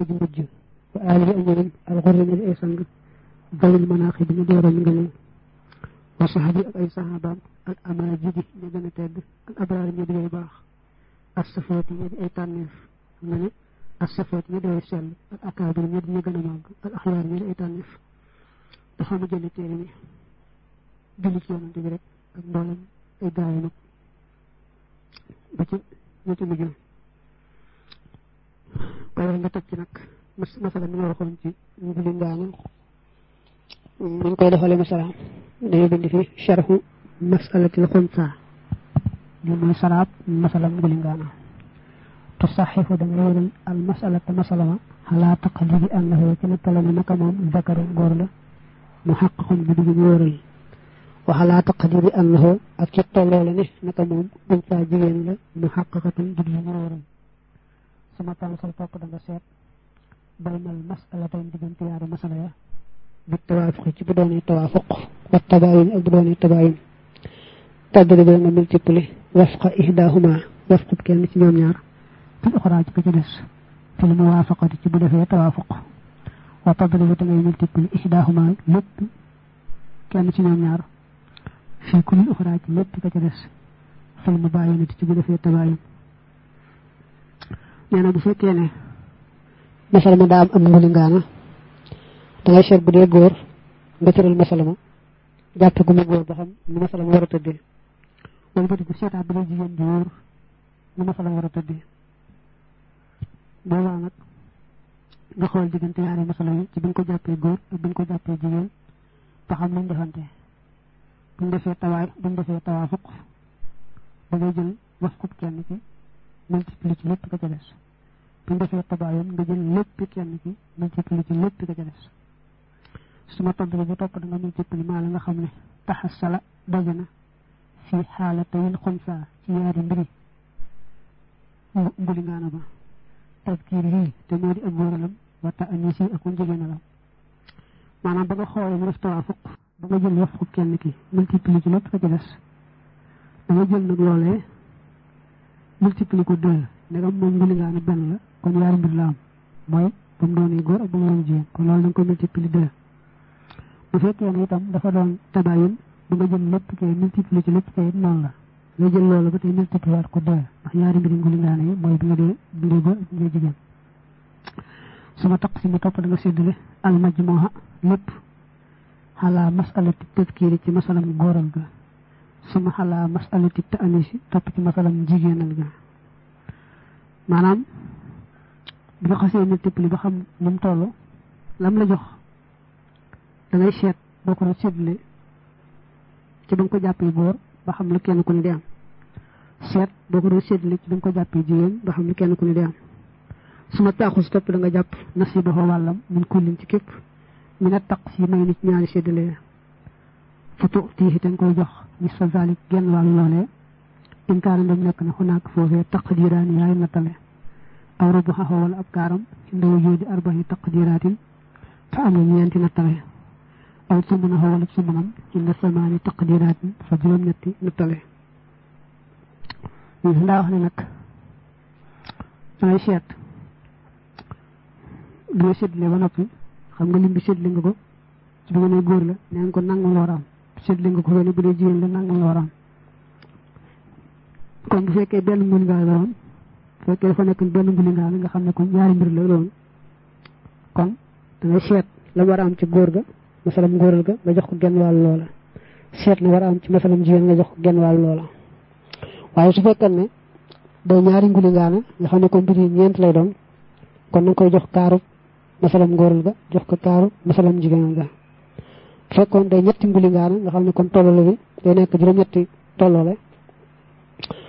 aji mujj wa aalihi ak ñeneen alxurri ñi ay sang dawil manaaxi bi ñu dooral ngëneel wa sahabi ak ay sahabaam al amaajidi ñu gën a tedd al abraar ñu di baax as safooti ñu di ay tànneef nga ne as safooti ñu di ay sell al akaabir ñu di ñu gën a màgg al axyaar ñu di ay tànneef dafa mu jële téere bi julli ci yonante bi rek ak mboolem ay gaay nag ba ci ñu ci mujj waaye nga teg ci nag masala mi ñu waxoon ci njuli ngaama niñ koy defale masala dañu bind fi sharhu masalatil xunsa li muy saraab masala njuli ngaama تصحح دمير المسألة مسألة على تقدير أنه كان طلب نكمهم ذكر غورلا محقق بدون يورل وعلى تقدير أنه أكيد طلول نه نكمهم أنثى جيل محققة بدون يورل sama tansal topp da nga seet baynal masalatayn diggante yaari masala ya bi tawaafuq ci bu doonee tawaafuq wa tabaayun ak bu doonee tabaayun bi nga multiplier wafqa ihdahuma wafqub kenn ci ñoom ñaar fi uxraa ci ci des fi lu muwaafaqati ci bu defee tawaafuq wa tadribu bi ngay multiplier ihdahuma lépp kenn ci ñoom ñaar fi kulli uxraa ci lépp ko ci des fi lu ci bu defee tabaayun nee na bu fekkee ne masala ma daa am am ngaana da ngay seet bu dee góor nga tëral masala ma jàpp gu mu góor ba xam nu masala ma war a tëddee wala di ko seetaat bu dee jigéen ji wóor nu masala ma war a tëddee boobaa nag nga xool diggante yaari masala yi ci nga ko jàppee góor ak nga ko jàppee jigéen ba xam luñ defante buñ defee tawaay buñ defee tawaafuq da ngay jël wax kub kenn ci multiplier ci lépp ka ca des buñ defee tabaayun nga jël lépp kenn ci multiplier ci lépp ka ca des suma toddali bu topp da nga multiplier maa la nga xam ne taxasala daje na fi xaalatayil xunsa ci yaari mbiri mbuli ngaana ba tadkiir yii te moo di ak góoralam wata anisi ak un jigéenalam maanaam ba nga xoolee mu def tawaafuq ba nga jël ko kenn ki multiplier ci lépp ka ca des da nga jël nag loolee multiplier ko deux ndegam moom mbuli ngaana benn la kon yaari mbir la am. Mooy ba mu doonee góor ak ba mu doon jigéen kon loolu da nga ko multiplier deux. Bu fekkee ne itam dafa doon tabaayun ba nga jël lépp kay multiplier ci lépp kay noonu la. Nga jël loolu ba tey multiplier waat ko deux. Ndax ñaari mbiri nguli ngaana yi mooy bi nga dee bi nga góor ak bi nga jigéen suma taq si mu da nga séddale al majmuha lépp xalaa masalati tadkiiri ci masalam góoral ga suma xalaa masalati taanisi topp ci masalam jigéenal ga maanaam bi nga xasee multiplier ba xam nu mu toll lam la jox da ngay seet boo ko doon séddale ci ba nga ko jàppee góor ba xam lu kenn ku ne di am. Seet boo ko doon séddale ci ba nga ko jàppee jigéen ba xam lu kenn ku ne di am. Su ma taaxus topp da nga jàpp nasibahu kullin ci képp. Mi na taq si may nit ñaari fa tuutihi te nga koy jox nisfa zalik genn wàllu loolee in kaana ndem nekk na xunaak foofee taqdiraan yaay nattale aw rubuxahu wala ab kaaram inda wujudi arbahi taqdiraatin fa am ñeenti nattale aw sumunahu wala sumunam inda samaani taqdiraatin fa juróom ñetti nattale ndaa wax ne nag dangay seet bi nga séddale ba noppi xam nga lim bi séddale nga ko ci bi nga ne góor la nee nga ko nangam la war am séddale nga ko fene bu dee jigéen la nangam la war a am kon bu fekkee benn nguli ngaa la woon bu fekkee dafa nekk benn nguli ngaa la nga xam ne kon ñaari mbir la loon kon da seet la war am ci góor ga masalam góoral ga nga jox ko genn wàll loola. Seet la war am ci masalam jigéen nga jox ko genn wàll loola. Waaye su fekkee ne day ñaari la nga xam ne kon mbir yi ñeent lay doon kon na koy jox kaaru masalam góoral ga jox ko kaaru masalam jigéen ga fekkoon day ñetti nguli ngaa la nga xam ne kon tollole bi day nekk juróom-ñetti tollole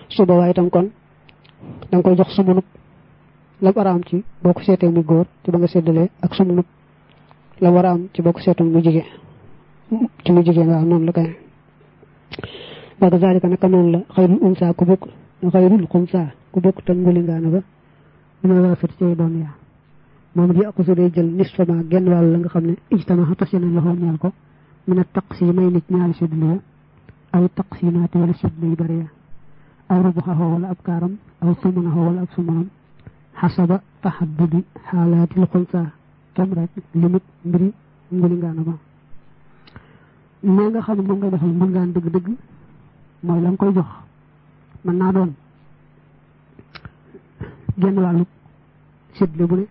su boobaa itam kon da nga koy jox sumunub la war a am ci boo ko seetee muy góor ci ba nga séddalee ak sumunub la war a am ci boo ko seetoon mu jigéen ci mu jigéen waaw noonu la kay wa kazalika naka noonu la xayrul unsa ku bokk xayrul xunsa ku bokk tam nguli ngaana ba dina rafet ci doon yaa moom di akusu day jël nisfama genn wàll la nga xam ne ijtama tasi na loxo ñeel ko min a taqsi may nit ñaari séddale ay taqsimaati wala séddale yu bari ya aw rubuxahu wala ab kaaram aw sumanahu wala ab sumanam xasaba taxaddudi xaalaatil xulsa kem rek limit mbiri nguli ngaana ba nee nga xam ne moom ngay defal mën ngaan dëgg-dëgg mooy la nga koy jox mën naa doon genn wàllu séddle bu ne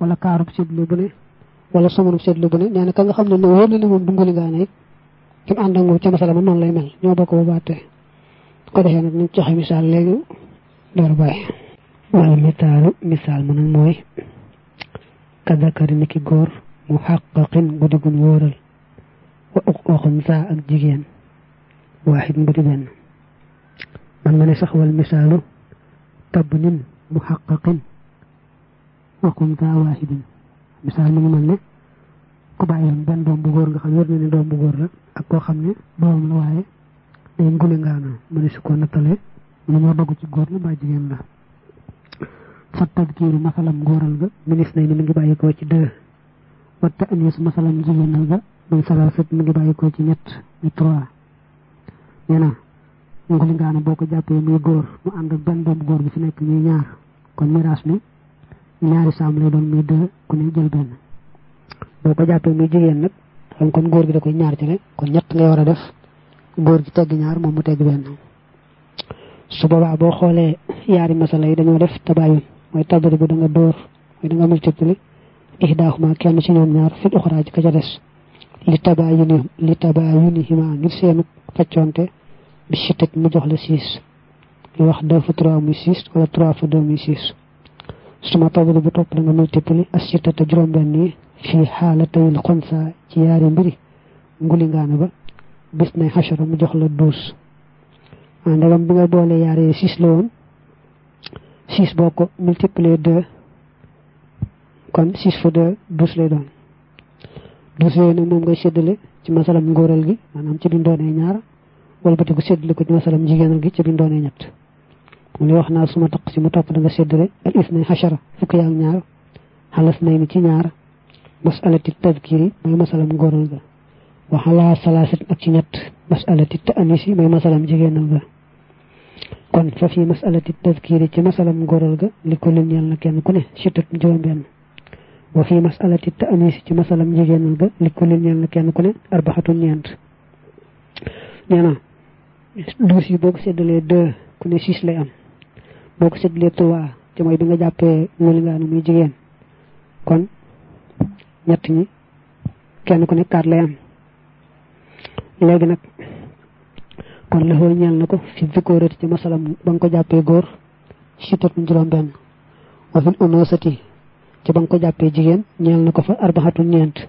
wala kaarub séddle bu ne wala sumunub séddle bu ne nee na ka nga xam ne ne wóor na ne moom du nguli ngaana it kim ànd ak moom ca masala ma noonu lay mel ñoo bokk bu baatee ko defee nag nañ joxe misaal léegi door bàyyi wala misaalu misaal ma nag mooy kadakari ni ki góor mu xaqaqin guddi gun wóoral wa uxun saa ak jigéen waaxid mbudi benn man ma ne sax wal misaalu tabnin mu xaqaqin waxum saa waaxidin misaal mi ngi mel ne ku bàyyoon benn doom bu góor nga xam wér na ne doom bu góor la ak koo xam ne doomam la waaye day nguli ngaana. Mu ne su ko nattalee mu ñoo dogg ci góor la mbaa jigéen la. Fa tadkiiru masalam góoral ga minis nay ni mi ngi bàyyikoo ci deux. Wa ta'nis masalam jigéenal ga muy salaasat mi ngi bàyyikoo ci ñett ñu trois. Nee na nguli ngaana boo ko jàppee muy mu ànd ak benn doom góor fi nekk ñuy ñaar. Kon miraas mi ñaari saam lay doon muy deux ku ne jël benn. Boo ko jàppee muy jigéen nag xam kon góor gi da koy ñaar ci ne kon ñett ngay war a def góor gi tegg ñaar moom mu tegg benn. Su boobaa boo xoolee yaari masala yi dañoo def tabayun mooy tabari bu da nga dóor mooy da nga multiplier ihdaaxuma kenn ci ñoom ñaar fil uxraa ci ka ca des. Li tabayuni li tabayunihima ngir seenu faccoonte bi si teg mu jox la six. Li wax deux fois trois muy six wala trois fois deux muy suma tabari bu topp da nga multiplier as si tata juróom-benn yi fii xaalatayil xonsa ci yaari mbiri nguli ngaana ba? Bis nay xachara mu jox la douze ah ndegam bi nga boole yaare six la woon six boo ko multiplier deux kon six fois deux douze lay doon douze yooyu nag moom ngay séddale ci masalam ngóoral gi maanaam ci biñ doonee ñaar wala bati ko ci masalam gi ci ñett mu li wax naa suma taq si mu topp da nga séddale al is nay xachara fukk yaa ñaar xalas nay ni ci ñaar masalati tadkiri mooy masalam ngóoral ga waxalaa salaasit ak ci ñett masalati ta'anisi mooy masalam jigéenal ga kon fa fi masalati tadkiri ci masalam ngóoral ga li ko leen ñeel na kenn ku ne sittat juróom benn wa fi masalati ta'anisi ci masalam jigéenal ga li ko leen ñeel na kenn ku ne arbaxatu ñeent nee na douze yi boo ko séddalee deux ku ne six lay am boo ko séddalee trois te mooy bi nga jàppee nguli ngaanu muy jigéen kon ñett ñi kenn ku ne quatre lay am léegi nag kon la xoo ñeel na ko fi zikóorati ci masalam ba nga ko jàppee góor sittatun juróom benn wa fil unosati ci ba nga ko jàppee jigéen ñeel na ko fa arbaxatu ñeent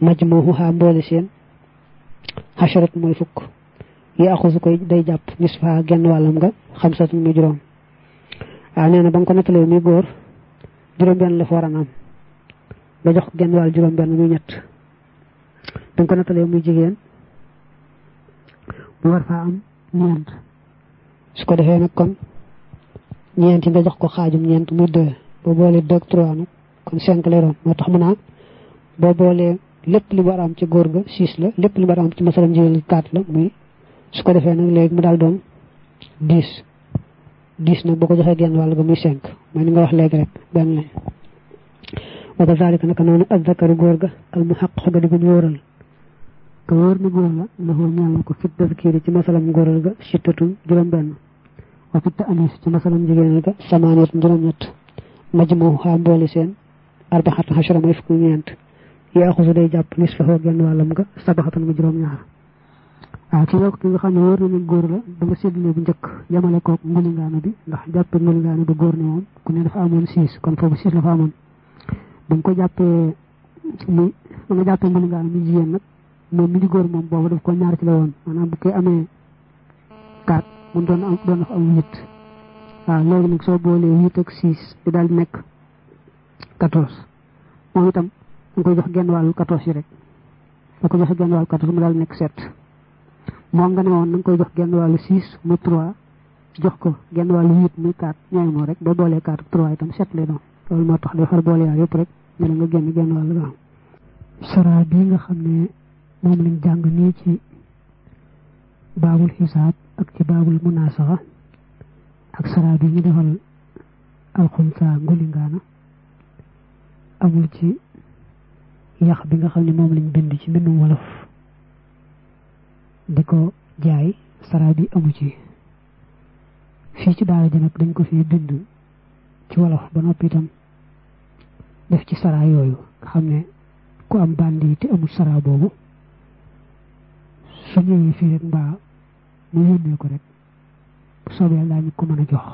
majmuha mboole seen xasharat mooy fukk yi axusu koy day jàpp nisfa genn wàllam nga xamsat muy juróom waaw nee na ba nga ko nattalee muy góor juróom benn la fa war a am nga jox genn wàll juróom benn muy ñett ba nga ko nattalee muy jigéen mu war faa am ñeent su ko defee nag kon ñeent yi nga jox ko xaajum ñeent muy deux boo boolee deux trois nag kon cinq lay doon moo tax mu naa boo boolee lépp li war am ci góor ga six la lépp li war am ci masalam jigéen quatre la muy su ko defee nag léegi mu daal doon dix 10 nak boko joxe genn walu ga muy 5 moy ni nga wax legi rek ben la wa ba zalika nak nonu azzakaru gor ga al muhaqqaq ga dugul woral gor ni gor la la ho ñaan ko fi tazkiri ci masalam goral ga shittatu juroom ben wa fi ta'anis ci masalam jigéen ga samaniyat juroom ñett majmu ha boole sen arba'atu hashara may fukk ñent ya xusu day japp nisfahu genn walam ga sabahatan ga juroom ñaar waaw ci yokk nga xam ne wóor na ne góor la da nga séddale bu njëkk yamale koog ngulingaana bi ndax jàppe ngulingaana ba góor ne moom ku ne dafa amoon six kon foofu six la fa amoon ba nga ko jàppee mi ba nga jàppee ngulingaana mi jigéen nag moom mi di góor moom boobu daf ko ñaar ci la woon maanaam bu koy amee quatre mun doon am doon dafa am huit waaw léegi nag soo boolee huit ak six di daal di nekk quatorze moom itam da koy jox genn wàllu quatorze yi rek da ko joxe genn wàllu quatorze mu daal nekk sept moom nga ne woon na nga koy jox genn wàllu six muy trois jox ko genn wàllu huit muy quatre ñooy moo rek boo boolee quatre trois itam sept lay doon loolu moo tax day far boole yaar yëpp rek ne la nga génn genn wàllu ga sara bii nga xam ne moom lañ jàng nii ci baabul xisaab ak ci baabul munaasaxa ak sara bi ñu defal alxunsa ngulingaana amul ci yax bi nga xam ne moom lañ bind ci mbindum wolof di ko jaay sara bi amu ci. Fii ci daara ji nag dañ ko fi bind ci wolof ba noppi itam def ci sara yooyu xam ne ku am bandi te amul sara boobu su ñëwee fii rek mbaa mu yónnee ko rek soobee daañu ko mën a jox.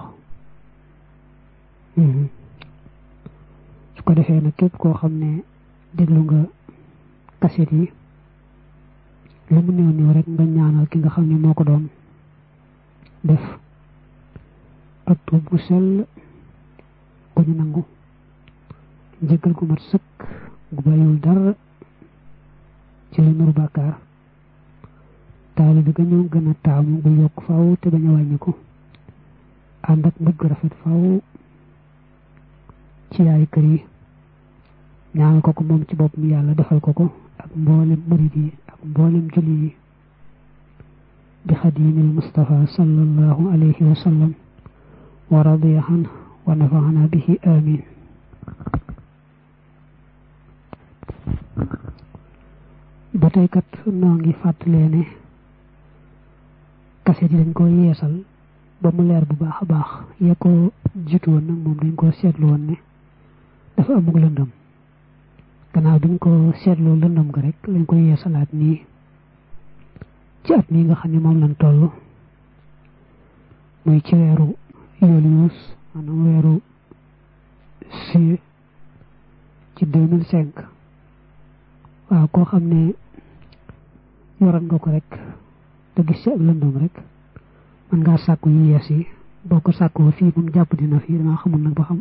Su ko defee nag képp koo xam ne déglu nga kaset yi lu mu néew rek nga ñaanal ki nga xam ne moo ko doon. Def. Ak tuub bu sell ko ñu nangu. Njëggal gu mat sëkk gu bàyyiwul dara. Ci lu nuru bàkkaar. Taali bi ga ñëw gën taamu gu yokk faw te bañ a wàññi ko. Ànd ak mbëgg rafet faw ci yaay kër yi. Ko ko moom ci bopp mi yàlla defal ko ko ak mboolem julli yi bi xadimil mustafa sallallahu alayhi wa sallam wa radiya anhu wa nafaana bihi amin ba tey kat noo ngi fàttalee ne kaset yi dañ ko yeesal ba mu leer bu baax a baax yee ko jiitu woon nag moom dañ ko seetlu woon ne dafa amug lëndëm gannaaw biñ ko seetloo lëndëm ga rek. Lañ koy yeesalaat nii ci at mii nga xam ne moom lañ toll muy ci weeru yulius maanaam weeru si ci deux mille cinq waaw koo xam ne yoroon nga ko rek. Te gis ci ak lëndëm rek. Mën ngaa sàkku yu yees yi boo ko sàkkoo fii moom jàpp dina fii dama xamul nag ba xam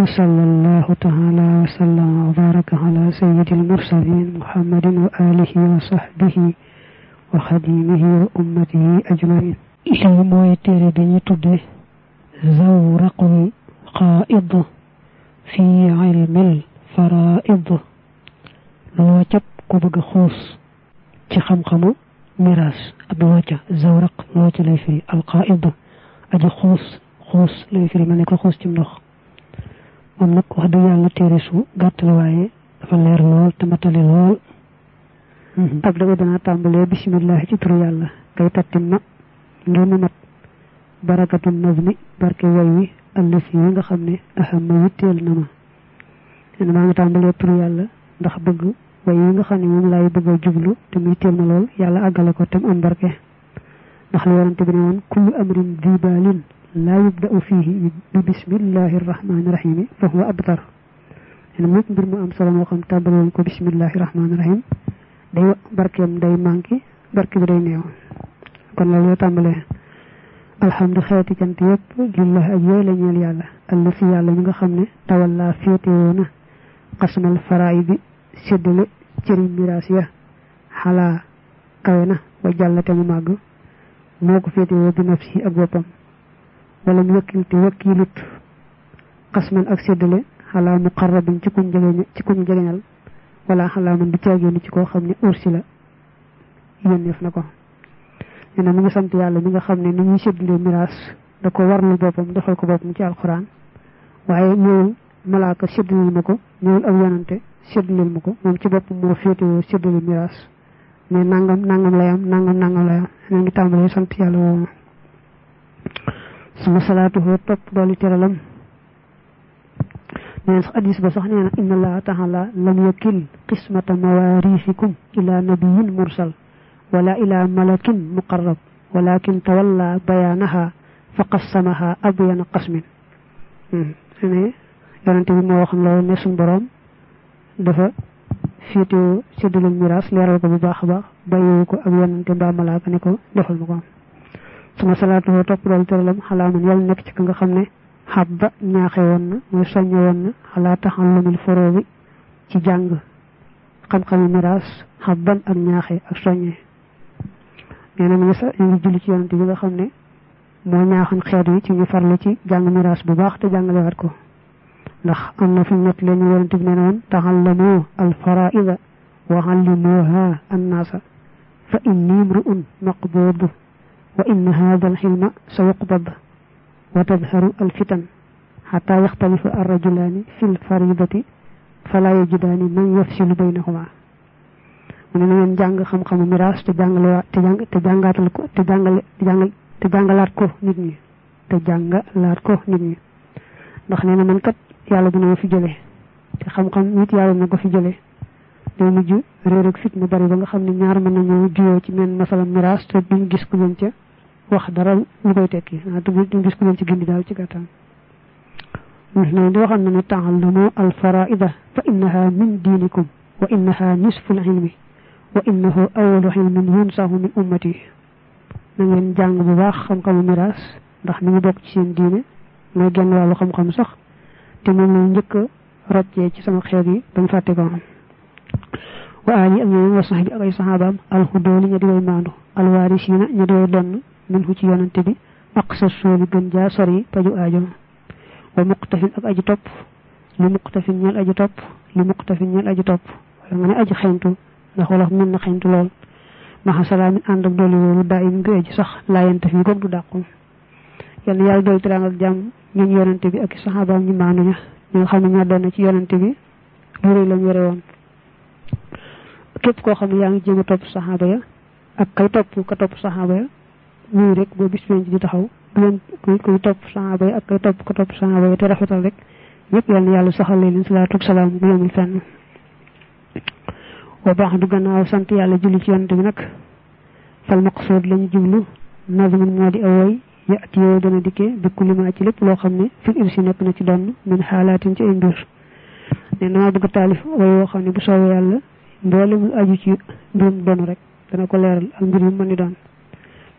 وصلى الله تعالى وسلم وبارك على سيد المرسلين محمد وآله وصحبه وخديمه وأمته أجمعين. إلي موي تيري بي تودي زورق قائض في علم الفرائض. لو تيب خوص. ci xam xamu miras زورق waca zawraq waca lay firi خوص. خوص xuus xuus lay خوص mel moom nag wax dëgg yàlla téere su gàtt la waaye dafa leer lool te matali lool ab daga dana tàmbalee bisimillahi ci turu yàlla kay tattim na ngir mu mat barakatu nazmi barke way wi allësi yi nga xam ne aham ma witteel na ma nen maa ngi tàmbalee turu yàlla ndax bëgg way yi nga xam ne moom laay bëgg a jublu te mu yitteel ma lool yàlla àggale ko te mu am barke ndax li yonante bi ne woon kullu amrin dibalin لا يبدأ فيه ببسم الله الرحمن الرحيم فهو يعني bismillahi rahmani rahim day barkeem day manqué barke bi day néew kon loolu yoo tàmbalee alhamdu xeeti cant yëpp lillah ak yooyu la ñeel yàlla alla fi yàlla mi nga xam ne tawalla féetewoo na xasmal faraay bi séddale cëri miraas ya xalaa kawe na wa jàllate mu màgg moo ko féetewoo bi nafsi ak boppam wala mu wakkil te wakkilut xasman ak séddale xalaa muqarrabin ci kuñ jegeñ ci kuñ jegeñal wala xalaa man du caagéenu ci koo xam ne ursi la. Yónneef na ko. Nee na mu ngi sant yàlla mi nga xam ne ni ñuy séddale miraas da ko warlu boppam defal ko ci ak yonante ci mais nangam nangam lay am nangam nangam lay am. Nee ngi tàmbalee sant ثم صلاته طب دولي ترلم نعم حديث بصح نعم إن الله تعالى لم يكل قسمة مواريثكم إلى نبي مرسل ولا إلى ملك مقرب ولكن تولى بيانها فقسمها أبين قسم سنة يرانتي بما وخم لو نسن برام دفع فيتو سيدل الميراث ليرى لكم بباخبا بيوكو أبين كبا ملاكنكو دخل مقام sama salaatu topp dool tëralam xalaa man yàlla nekk ci ka nga xam ne xabba ñaaxe woon na mooy soññe woon na xalaa taxallumil foroo bi ci jàng xam-xami miraas xabban ak ñaaxe ak soññe nee na mi ngi sa ngi julli ci yonante bi nga xam ne moo ñaaxoon xeet yi ci ñu farlu ci jàng miraas bu baax te jàngalewaat ko ndax am na fi ñett leen ñu yonante bi nee noon taxallamu al faraida wa allimuha annaasa fa inni mru'un maqbud hilma sayuqbad wa tadharu al fitan حتى يختلف الرجلان في الفريضة فلا يجدان من يفصل بينهما من te jàngale te jàngal te jàngalaat ko nit ñi te jàngalaat ko nit ñi ndax nee na man kat yàlla dina ma fi jële te xam-xam nit yàlla na ko fi jële day mujj réer ak fit mu bari ba nga xam ne ñaar mën nañoo juyoo ci men masalam mirage te duñ gis ku leen ca wax dara lu koy tekki duñ gis ku leen ci gindi daal ci gàttal نحن دوخن من تعلموا الفرائض فإنها من دينكم وإنها نصف العلم وإنه أول علم ينساه من أمتي نغن جانغ بو باخ خم خم ميراث ndax mi ngi bok ci seen diine mooy genn wàllu xam-xam sax te moom la njëkk roccee ci sama xeet yi bañ fàtte ko wa ali ak ñoom wa saxbi ak ay saxaabaam alxudooli ña di way maandu alwaarisiina ña di way donn min fu ci yonante bi ak sa sooli gën jaa sori paju aajo wa muqtafin ak aji topp li muqtafin ñeel aji topp li muqtafin ñeel aji topp wala nga ne aji xeyntu ndax wala mën na xeyntu lool maxa salaamin ànd ak dooli wóolu daa im ngi aji sax laayante fi goog du dàqu yàlla yàlla dool tiraang ak jàmm ñun yonante bi ak saxaabaam ñu maanu ña ñi nga xam ne ñoo doon ci yonante bi lu rëy lañ yore woon képp koo xam ne yaa ngi jéem a topp saxaaba ya ak kay topp ka topp saxaaba ya muy rek boo bis penc di taxaw leen kuy kuy topp saxaaba yi ak kay topp ko topp saxaaba yi te rafetal rek ñëpp yal na yàlla saxal leen salaatu ak salaam bu yemul fenn wa baax du gannaaw sant yàlla julli ci yonante bi nag fal maqsuud lañu jublu nazmun moo di awoy yaati yooyu dana dikkee bi kulima ci lépp loo xam ne fi irsi nekk na ci donn min xaalaatin ci ay mbir ne dama bëgg taalif way woo xam ne bu soobee yàlla mboole mu aju ci mbirum donu rek dana ko leeral ak mbir yu mën ni doon.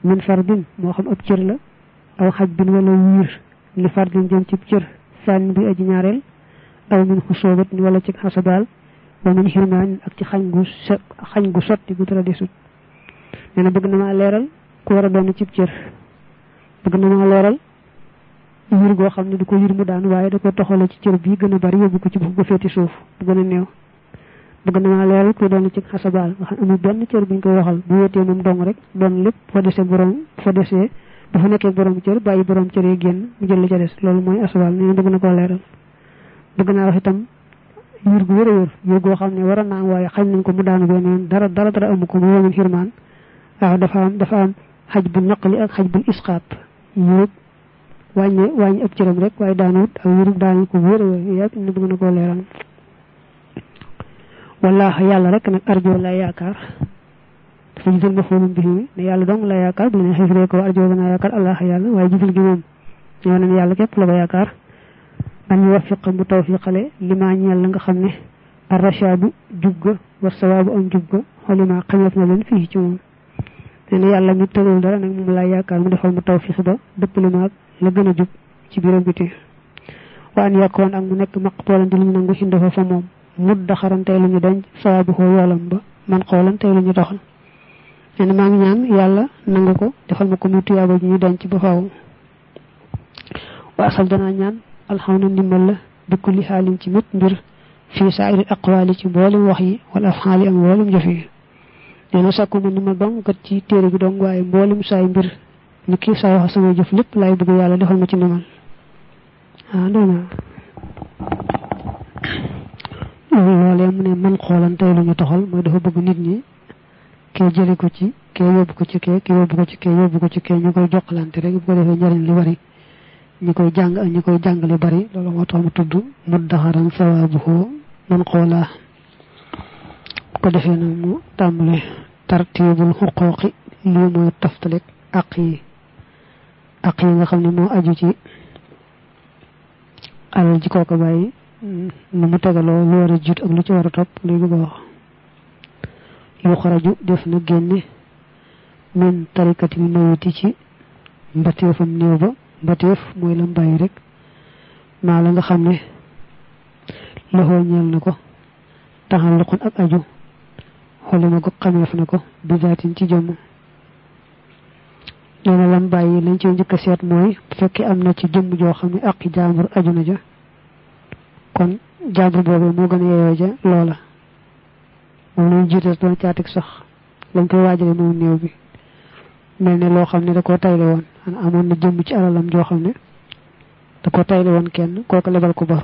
Min fardin moo xam ab cër la aw xaj bin wala wiir li fardin jëm ci cër sànn bi aji ñaareel aw min xusoobat wala ci xasabaal wa min xirmaan ak ci xañ gu xañ gu sotti gu dara desut. Nee na bëgg na maa leeral ku war a doon cib cër. Bëgg na maa leeral wiir goo xam ne du ko wiir mu daan waaye da ko toxale ci cër bii gën a bari yóbbu ko ci bu féeti suuf bu gën a néew. Bëgg na maa leeral ku doon ci xasabaal nga xam amul benn cër buñ koy waxal. Bu wéetee moom dong rek doon lépp fa desee borom fa desee bu fa nekkee borom cër bàyyi borom cër yi génn mu jël la ca des. Loolu mooy asabal nee bëgg na koo leeral. Bëgg naa wax itam yur gu wér a wér. Yur goo xam ne war a naa waaye xañ nañ ko mu daanu beneen dara dara dara amu ko. Mu womin xirmaan. Waaw dafa am dafa am xaj bu naqali ak xaj bu isqaat yurub wàññe wàññi ab cëram rek waaye daanuwut ak yurub daanu ko wér a wér. Bëgg na koo leeral wallaahi yàlla rek nag arjo la yaakaar. Dafa gisal ma foolum bi ne yàlla dong la yaakaar bu ne xëy ko arjo dana yaakaar allah yàlla waaye gisal gi moom. Ñoo nañ yàlla képp la ko yaakaar. An yuwaffiqa mu tawfiqale lima la nga xam ne arrachadu jubga wa sawaabu am jubga xolima xameef na leen fii ci moom. Nee na yàlla mi tëgul dara nag moom laa yaakaar mu defal mu tawfiq ba dëpp li maag la gën a jub ci biiram biti. Wa an yakkoon ak mu nekk maqboolan di luñ nangu xindafa fa moom mud daxaran tey lu ñu denc sawaabu xoo yoolam ba man xoolan tey lu ñu doxal. Nee na maa ngi ñaan yàlla nangu ko defal ma ko muy tuyaaba ji ñu denc ba faaw. Wa asal danaa ñaan alxamna ndimbal la bi kulli xaalin ci mét mbir fii saa'iri aqwaali ci mboolem wax yi wala afxaali ak mboolem jëf yi. Nee na sakku ma dong kat ci téere bi dong saay mbir ni kii saay wax samay jëf lépp laay bëgg yàlla defal ma ci ah loolee mu ne man xoolan tey lu ñu toxal mooy dafa bëgg nit ñi kee jële ko ci kee yóbbu ko ci kee kee yóbbu ko ci kee yóbbu ko ci kee ñu koy jokkalante rek bu ko defee njëriñ li bari ñi koy jàng ak ñi koy jàngale bari loolu moo tax mu tudd muddaxaran sawaabuhu man xoolaa ko defee nag mu tàmbale tartibul xuquuqi lii mooy taftalek aq yi aq yi nga xam ne moo aju ci alal ji kooka bàyyi nu mu tegaloo lu war a jiit ak lu ci war topp luy bëgg wax yu xaraju def na génne min tarikati mayiti ci mbateefam néew ba. Mbateef mooy la mbàyyi rek maa la nga xam ne loxoo na ko taxalluqun ak aju xolima ko xameef na ko bi zaatin ci jëmm. Nee na lam lañ ci njëkk seet mooy bu fekkee am na ci jëmm joo xam ne ak jaambur aju na ja kon jaambur boobu moo gën a yeyoo ja loola. Moom lañ jiital doon caatik sax. Lañ koy waajale moom néew bi. Mel ne loo xam ne da koo tayle woon. Xanaa amoon na jëmm ci alalam joo xam ne da ko tayle woon kenn kooku lebal ko bor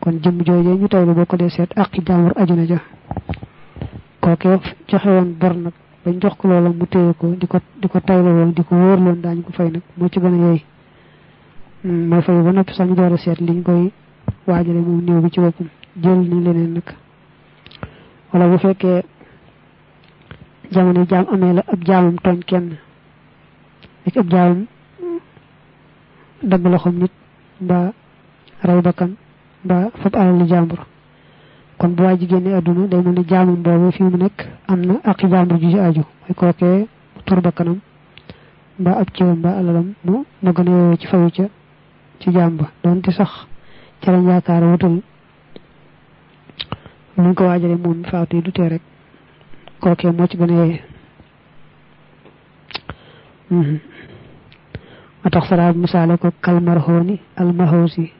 kon jëmm joojee ñu tayle boo ko dee seet aqi jaamur aju na ja. Kookee joxe woon bor nag bañ jox ko loola mu téye ko di ko di ko tayle woon di ko wóor loon daañu ko fay nag moo ci gën a yey mooy fay ba noppi sax ñu a seet liñ koy waajale moom néew bi ci boppam jël ni leneen nag. Wala bu fekkee jamono jaam amee la ab jaamam tooñ kenn ak ab jaamam dagg loxoom nit mbaa rey bakkan mbaa fab alalu jàmbur. Kon bu waa jigéen ne adduna day mel ni jaamam boobu fi mu nekk am na ak jàmbur ju ci aju. Mooy kookee tur bakkanam mbaa ab ciwam mbaa alalam mu mu gën ci fayu ca ci jàmba doonte sax ca lañ yaakaar wutal luñ ko waajale moom faatu yi du tee rek kookee moo ci gën a yooyu ma tax saraab misaale ko kalmarhooni almahoosi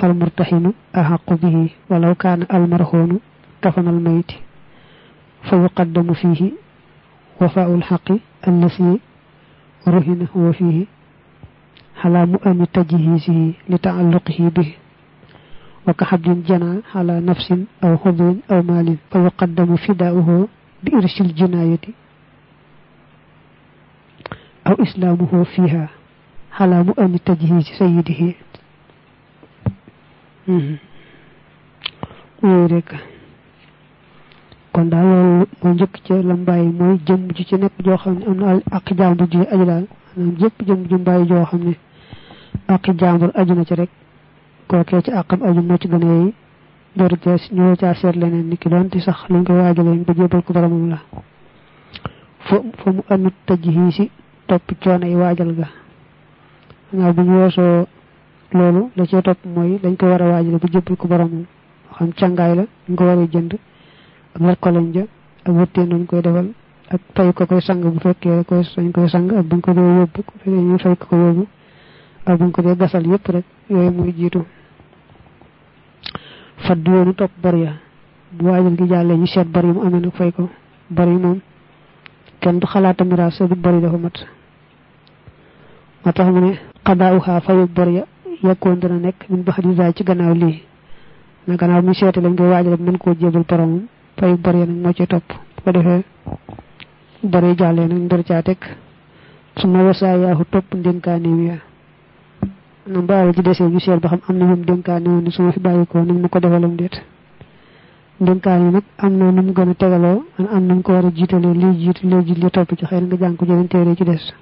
فالمرتحن أحق به ولو كان المرهون كفن الميت فيقدم فيه وفاء الحق الذي رهن هو فيه على مؤن تجهيزه لتعلقه به. وكحبل جنى على نفس أو حضر أو مال فيقدم فداؤه بإرش الجناية. أو إسلامه فيها على مؤن تجهيز سيده. ويرك كون دال مو نيك تي لامباي موي جيم جي نيك جو خامني ام الاقدام دي أجلال. نيك جيم جي مباي جو خامني ak jaambur aju na ci rek. Kookee ci àqam aju moo ci gën a yeey joru cee ñoo caa seet leneen ni ki doon sax lañ koy waajalee ba ko la. Fa fa si topp yi waajal ga. Xanaa bu ñu weesoo loolu la dañ ko war a waajale bu jëppal ko boromam. Xam càngaay la ñu ko war jënd ak wat ko lañ ja ak wëtteen nañ koy defal ak fay ko koy sang bu fekkee koy dañ koy sang ak buñ ko dee ko ñu fay ko ko yóbbu ak buñ ko dee gasal yépp rek yooyu muy jiitu. Fadd yoonu topp bor ya. Bu waajal gi jàllee ñu seet bor yi mu amee nag fay ko. Bor moom kenn du xalaata miraas sa du bor dafa mat. Moo tax mu ne xadaa uxaa fayu bor ya yekkoon dana nekk min bax di ci gannaaw lii. Na gannaaw mu seete lañ koy waajal mën koo jébal boromam fayu bor nag moo ci topp. Bu ko defee bor yi jàllee nag ndor caa teg su ma wasaa yaaxu topp ndénkaaneem ya. Na mbaal ci desee ñu seet ba xam am na ñoom dénkaane woon su ma fi bàyyi ko nañ ma ko defalam déet dénkaan yi nag am na nu mu gën a tegaloo am nañ ko war a jiitalee lii jiitu lii jiit li topp ci xëy nga jàng jëleen téere ci des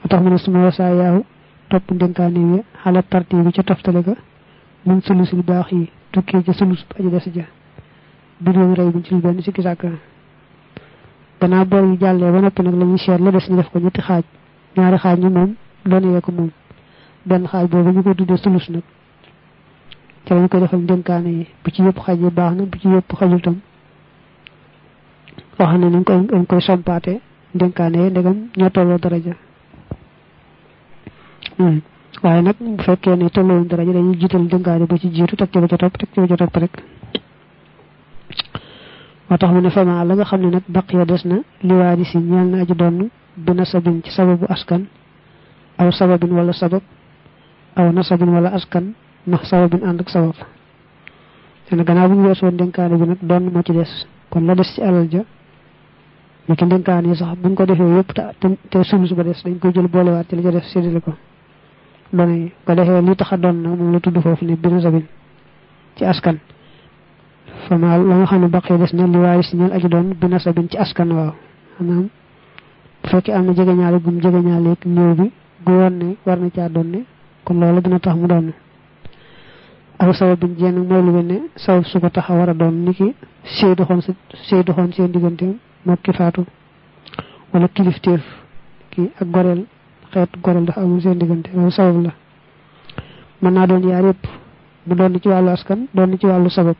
moo tax mu ne suma wasaa yaaw topp dénkaane yi xala tarti bi ca toftale ga mun sulusul baax yi tukkee ca sulus aji des ja bi doon rey buñ ci lu benn sikki sàkk gannaaw bor yi jàllee ba noppi nag la ñuy la des ñu def ko ñetti xaaj ñaari xaaj ñi moom doon yee ko moom benn xaaj boobu ñu ko tuddee sulus nag. Ci lañ koy defal dénkaane yi. Bu ci yëpp xaj yi baax na bu ci yëpp xajul tam. Wax ne nañ koy dañ koy sompaate dénkaane yi ndegam ñoo tolloo daraja. Waaye nag bu fekkee ne tolloo daraja dañuy jiital dénkaane ba ci jiitu teg ci ba ca topp ci ba ca rek. Moo tax mu ne fama la nga xam ne nag baq ya des na liwaari si ñeel na aji donn bi nasabin ci sababu askan aw sababin wala sabab aw nasabin wala askan ndax sababin ànd ak sabab te gannaaw bu ñu dénkaane bi nag doon moo ci des. Kon la des ci alal ja ni ki dénkaane yi sax buñ ko defee yëpp te te sulus ba des dañ koy jël boolewaat ci la ca def séddale ko. Doon yi ko defee li tax a doon nag moom la tudd foofu ne bi nasabin ci askan. Fama la nga xam ne baqee des na li si ñeel aji doon bi nasabin ci askan waaw. Maanaam bu fekkee am na gum néew bi gu war na kon loolu dina tax mu doon. Aw sabab bi jenn mooy lu mel sabab su ko tax a war doon ni ki sëy doxoon sa sëy doxoon seen diggante mook ki faatu wala kilifteef ki ak goreel xeet goreel dafa amul seen diggante loolu sabab la. Mën naa doon yaar yëpp ci wàllu doon ci wàllu sabab.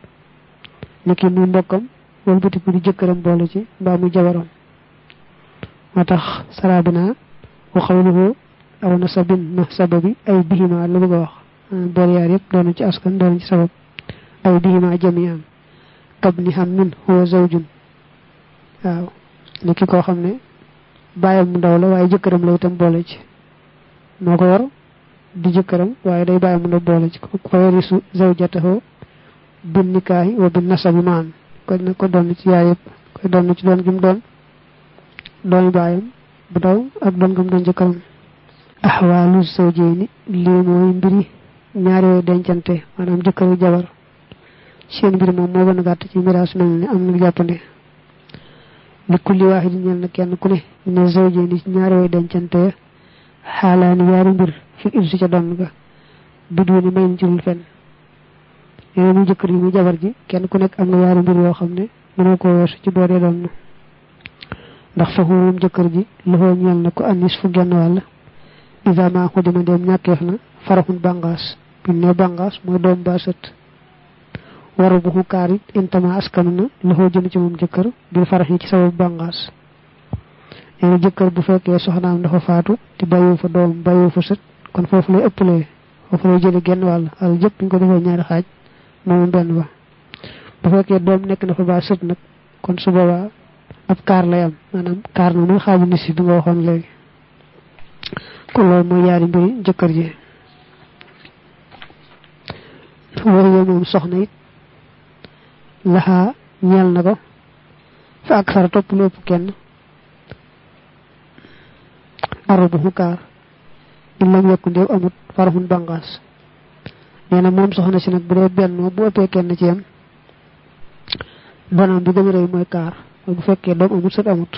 Ni ki muy mbokkam wal batiku di jëkkëram boole ci mbaa muy jabaram. Moo tax sarabina wa xawluhu aw nasabin na sababi aw bihima la bëgg a wax. Boole yaar yëpp ci askan doon ci sabab. Ay bihima jamian kab ni xam min huwa zawjun. Waaw ni ki koo xam ne bàyyam mu ndaw la waaye jëkkëram la itam boole ci. Moo ko yor di jëkkëram waaye day bàyyam mu ndaw boole ci. Ko yarisu zawjatahu bin nikaahi wa bin nasabi maan. Ko doon ci yaay yëpp. Koy ci doon gim doon doon bàyyam bu ndaw ak doon gam doon jëkkëram. Ahwaalu zawjayni lii mooy mbiri ñaari way dencante maanaam jëkkëru jabar. Seen mbir moom moo gën a gàtt ci miraas mel ni am na jàppande. Li kulli waahidin ñeel na kenn ku ne ne zawjayni ci ñaari way dencante xaalaani yaari mbir fi irsi ca donn ga may ni ci lul fenn. Yooyu mu jëkkër yi mu jabar ji kenn ku nekk am na yaari mbir yoo xam ne mënoo koo weesu ci boo donn. Ndax fa moom jëkkër ji loxoo ñeel na ko anis fu genn wàll. Isa ma xudima dem ñàkkeef na faraxun bàngaas bi ne bàngaas mooy doom ba sët waru bu xukaar it intama askanu na loxoo jëm ci moom jëkkër bil farax yi ci bàngaas nee na jëkkër bu fekkee soxnaam dafa faatu te bàyyiwu fa doom bàyyiwu fa sët kon foofu lay ëppalee foofu lay jële genn wàll al jëpp ñu ko defee ñaari xaaj moomu benn ba. Bu fekkee doom nekk na fa ba sët nag kon su boobaa ab kaar lay am na muy xaaju ni bi nga léegi kon loolu mooy yaari mbiri jëkkër ji. Waxiye moom soxna it laxaa ñeel na ko fa ak sara topp lépp kenn. Aru bu xukaar in lam yekku ndeew amut faraxun bangaas nee na moom soxna si nag bu dee benn bu ëppee kenn ci yam donam bi gën a rëy mooy kaar bu fekkee doom amut sët amut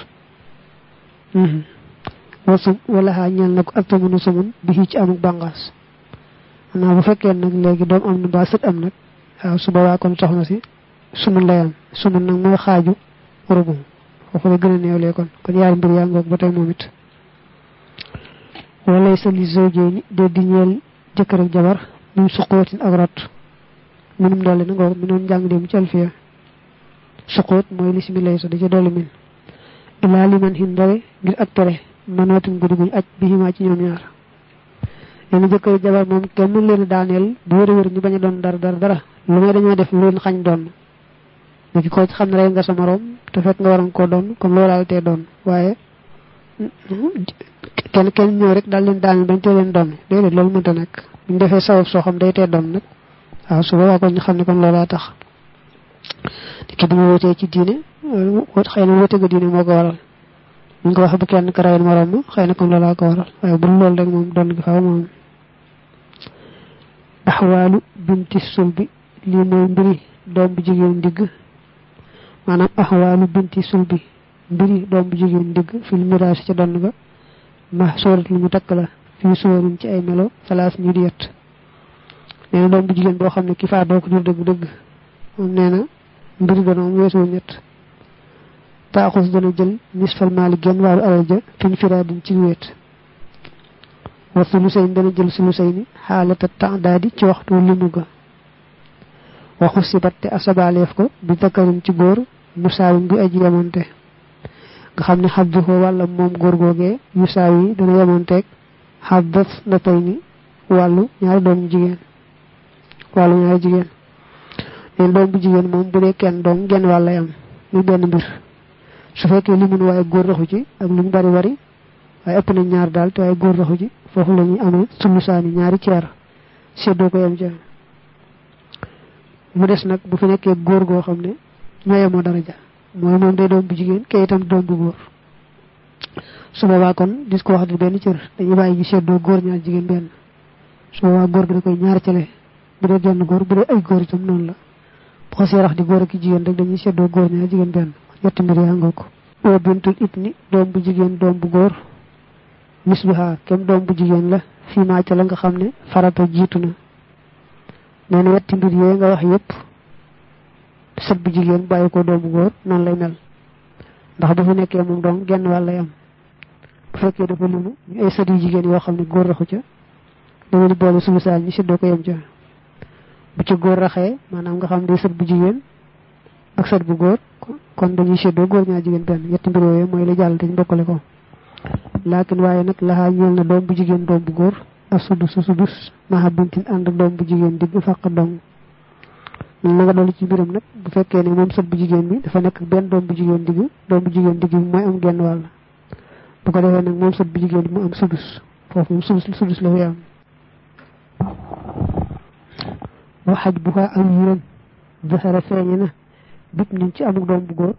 wasum wala xaa ñeel na ko ak tamunu sumun bi ci amuk bàngaas. Xanaa bu fekkee nag léegi doom am na ba sët am waaw su boobaa kon soxna si sumun lay am sumun nag mooy xaaju rubu foofu la gën a néewlee kon kon yaari mbir yaa ngoog ba tey moom it. Walay sa li zawjayni de di ñeel jëkkër ak jabar min suqootin ak rot. Minum doole na ngoog mi noon njàng dem ci alfiya. Suqoot mooy li simi lay sa di ca dolli min. Ilaa liman hin ndare ngir ak tere manootin guddi guñ aj bi ximaa ci ñoom ñaar. Na jëkkër jabar moom kenn leen daaneel bu wér a wér ñu bañ a doon dara dara dara. Lu may dañoo def lu leen xañ doon. Léegi ko xam ne rey nga sa morom te fekk nga waroon koo doon comme loolaal tee doon. Waaye kenn kenn ñëw rek daal leen daaneel bañ tee leen doon. Déedéet loolu mënta nekk. Buñ defee sabab soo xam day tee doon nag. Waaw su boobaa kon ñu xam ne kon loolaa tax. Ki bu ñu wotee ci diine xëy na wote ga diine moo ko waral ñu ko wax bu kenn ka rayal morom ma xëy na kon loolaa ko waral waaye bu loolu rek moom doon gi faaw moom axwaalu binti sulbi lii mooy mbiri doom bu jigéen ndigg maanaam axwaalu binti sulbi mbiri doom bu jigéen ndigg fil miraasi ca donn ga ma soorat lu mu takk la fii sóorin ci ay melo salaas ñu di yett nee na doom bu jigéen boo xam ne ki faa doo ko jur dëgg dëgg moom nee na mbiri donoom weesu ñett taaxus dana jël nisfal maali genn waalu alal ja fin firaadin ci wéet. Wa sulusayn dana jël sulusayni xaalata taadaadi ci waxtu limu ga. Waxu sibat te asabaaleef ko bi dakarin ci góor musaawin bi aji yamonte nga xam ne xab ko wàlla moom góor googee musaaw yi dana yamonteeg xabbat na tey ni wàllu ñaari doom jigéen. Wàllu ñaari jigéen. Leen doom bu jigéen moom bu dee kenn doom genn wàll am muy benn mbir su fekkee li mun waaye góor raxu ci ak lu mu bari bari waaye ëpp nañ ñaar daal te waaye góor raxu ci foofu la amee sulusaani ñaari ceer. Seddoo ko yam ca. Mu des nag bu fi nekkee góor goo xam ne ñoo yemoo daraja mooy moom day doom bu jigéen kay itam doom bu góor. Su boobaa kon dis ko wax di benn cër dañuy bàyyi ñu seddoo góor ñaar jigéen benn. Góor gi da koy ñaar cale bu dee genn bu dee ay góor itam noonu la. Bu di góor ak jigéen rek dañuy seddoo góor ñaar jigéen benn. Ñetti mbir yaa nga ko oo bintul ibni doom bu jigéen doom bu góor. Misluha kem doom bu jigéen la. Fii maa ca la nga xam ne farata jiitu na. Nee na yetti mbir yooyu nga wax yépp sët bu jigéen bàyyi ko doom bu góor noonu lay mel? Ndax fi nekkee moom doom genn wàll lay am. Bu fekkee dafa limu ñu ay sët yu jigéen yoo xam ne góor raxu ca da ngeen boole suñu saal ñi séddoo ko yem ca. Bu ci góor raxee maanaam nga xam ne bu jigéen ak sët bu góor kon dañuy séddoo góor ñaa jigéen benn yetti mbir yooyu mooy la jàll dañ bokkale ko. Laakin waaye nag laxaa ñeel na doom bu jigéen doom bu góor ak sudus su sudus maxa bintin ànd doom bu jigéen digg fàq dong. Na nga dolli ci mbiram nag bu fekkee ne moom sët bu jigéen bi dafa nekk benn doom bu jigéen digg doom bu jigéen digg bi mooy am genn wàll. Bu ko defee nag moom sët bu jigéen bi mu am sudus foofu moom sudus sudus la fi am. Wa xaj bu ko am bit nañ ci amuk doom bu góor